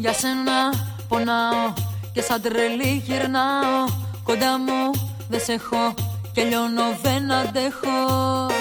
Για σένα πονάω και σαν τρελή γυρνάω. Κοντά μου δεν σε έχω και λιώνω δεν αντέχω.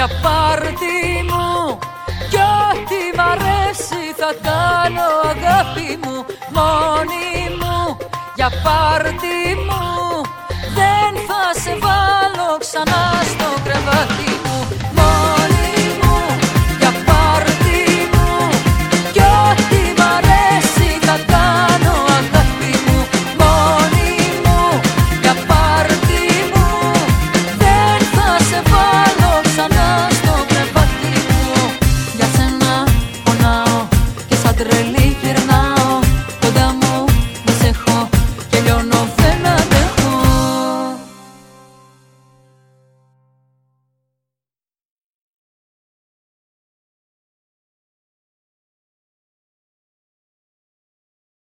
Για πάρτι μου Κι ό,τι μ' αρέσει θα κάνω αγάπη μου Μόνη μου. Για πάρτι μου Δεν θα σε βάλω ξανά.